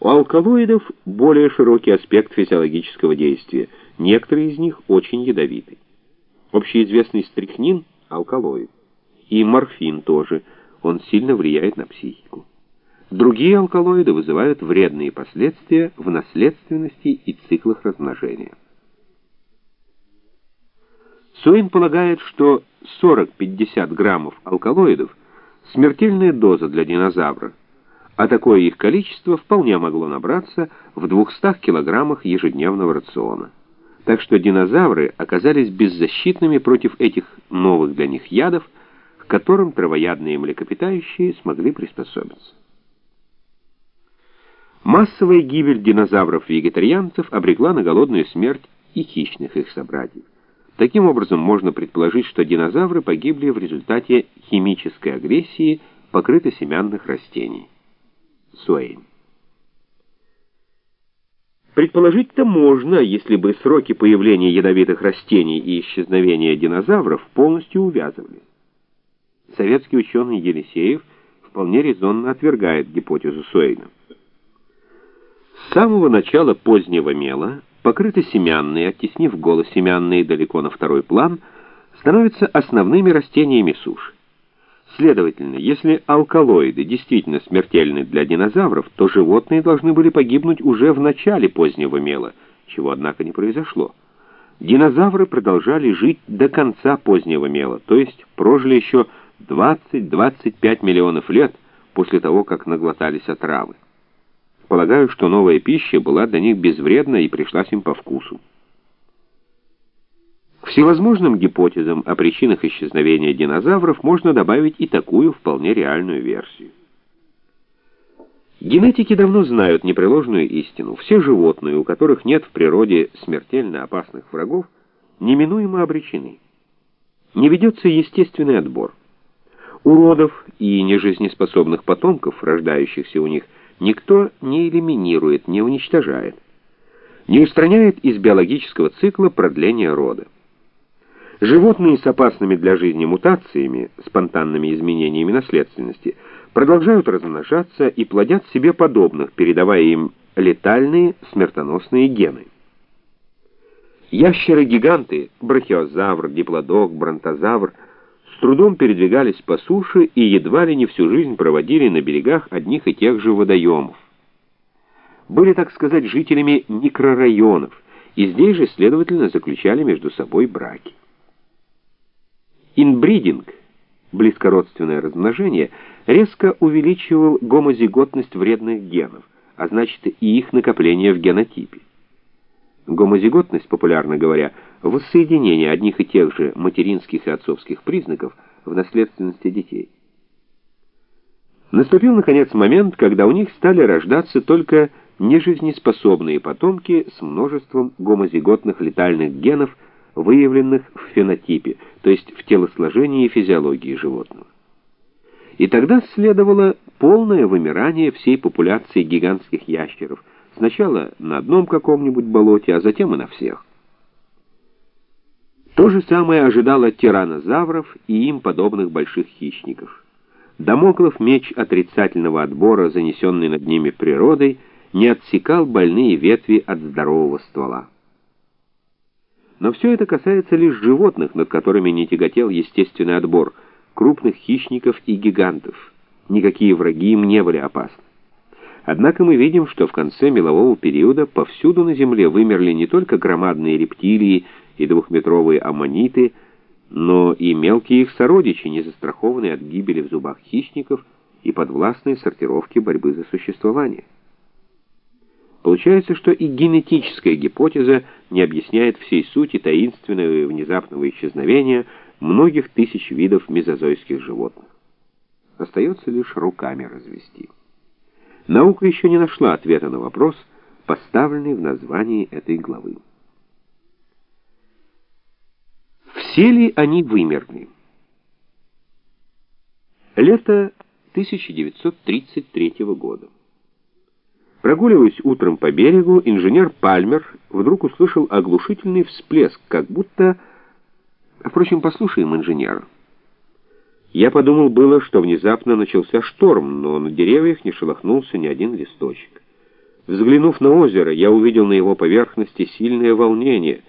У алкалоидов более широкий аспект физиологического действия. Некоторые из них очень ядовиты. Общеизвестный стрихнин – алкалоид. И морфин тоже. Он сильно влияет на психику. Другие алкалоиды вызывают вредные последствия в наследственности и циклах размножения. Суин полагает, что 40-50 граммов алкалоидов – смертельная доза для динозавра, а такое их количество вполне могло набраться в 200 килограммах ежедневного рациона. Так что динозавры оказались беззащитными против этих новых для них ядов, к которым травоядные млекопитающие смогли приспособиться. Массовая гибель динозавров-вегетарианцев обрекла на голодную смерть и хищных их собратьев. Таким образом, можно предположить, что динозавры погибли в результате химической агрессии покрытосемянных растений. Суэйн. Предположить-то можно, если бы сроки появления ядовитых растений и исчезновения динозавров полностью увязывались. Советский ученый Елисеев вполне резонно отвергает гипотезу Суэйна. С самого начала позднего мела покрытосемянные, оттеснив голосемянные далеко на второй план, становятся основными растениями суши. Следовательно, если алкалоиды действительно смертельны для динозавров, то животные должны были погибнуть уже в начале позднего мела, чего, однако, не произошло. Динозавры продолжали жить до конца позднего мела, то есть прожили еще 20-25 миллионов лет после того, как наглотались отравы. Полагаю, что новая пища была для них безвредна и пришлась им по вкусу. Всевозможным гипотезам о причинах исчезновения динозавров можно добавить и такую вполне реальную версию. Генетики давно знают непреложную истину. Все животные, у которых нет в природе смертельно опасных врагов, неминуемо обречены. Не ведется естественный отбор. Уродов и нежизнеспособных потомков, рождающихся у них, никто не элиминирует, не уничтожает, не устраняет из биологического цикла продления рода. Животные с опасными для жизни мутациями, спонтанными изменениями наследственности, продолжают размножаться и плодят себе подобных, передавая им летальные смертоносные гены. Ящеры-гиганты, брахиозавр, диплодок, бронтозавр, с трудом передвигались по суше и едва ли не всю жизнь проводили на берегах одних и тех же водоемов. Были, так сказать, жителями микрорайонов, и здесь же, следовательно, заключали между собой браки. Инбридинг, близкородственное размножение, резко увеличивал гомозиготность вредных генов, а значит и их накопление в генотипе. Гомозиготность, популярно говоря, воссоединение одних и тех же материнских и отцовских признаков в наследственности детей. Наступил, наконец, момент, когда у них стали рождаться только нежизнеспособные потомки с множеством гомозиготных летальных генов, выявленных в фенотипе, то есть в телосложении и физиологии животного. И тогда следовало полное вымирание всей популяции гигантских ящеров, сначала на одном каком-нибудь болоте, а затем и на всех. То же самое ожидало тиранозавров и им подобных больших хищников. Дамоклов меч отрицательного отбора, занесенный над ними природой, не отсекал больные ветви от здорового ствола. Но все это касается лишь животных, над которыми не тяготел естественный отбор, крупных хищников и гигантов. Никакие враги им не были опасны. Однако мы видим, что в конце мелового периода повсюду на Земле вымерли не только громадные рептилии и двухметровые аммониты, но и мелкие их сородичи, не застрахованные от гибели в зубах хищников и подвластные сортировке борьбы за существование. Получается, что и генетическая гипотеза не объясняет всей сути таинственного и внезапного исчезновения многих тысяч видов мезозойских животных. Остается лишь руками развести. Наука еще не нашла ответа на вопрос, поставленный в названии этой главы. Все ли они вымерли? Лето 1933 года. Прогуливаясь утром по берегу, инженер Пальмер вдруг услышал оглушительный всплеск, как будто... Впрочем, послушаем инженера. Я подумал было, что внезапно начался шторм, но на деревьях не шелохнулся ни один листочек. Взглянув на озеро, я увидел на его поверхности сильное волнение,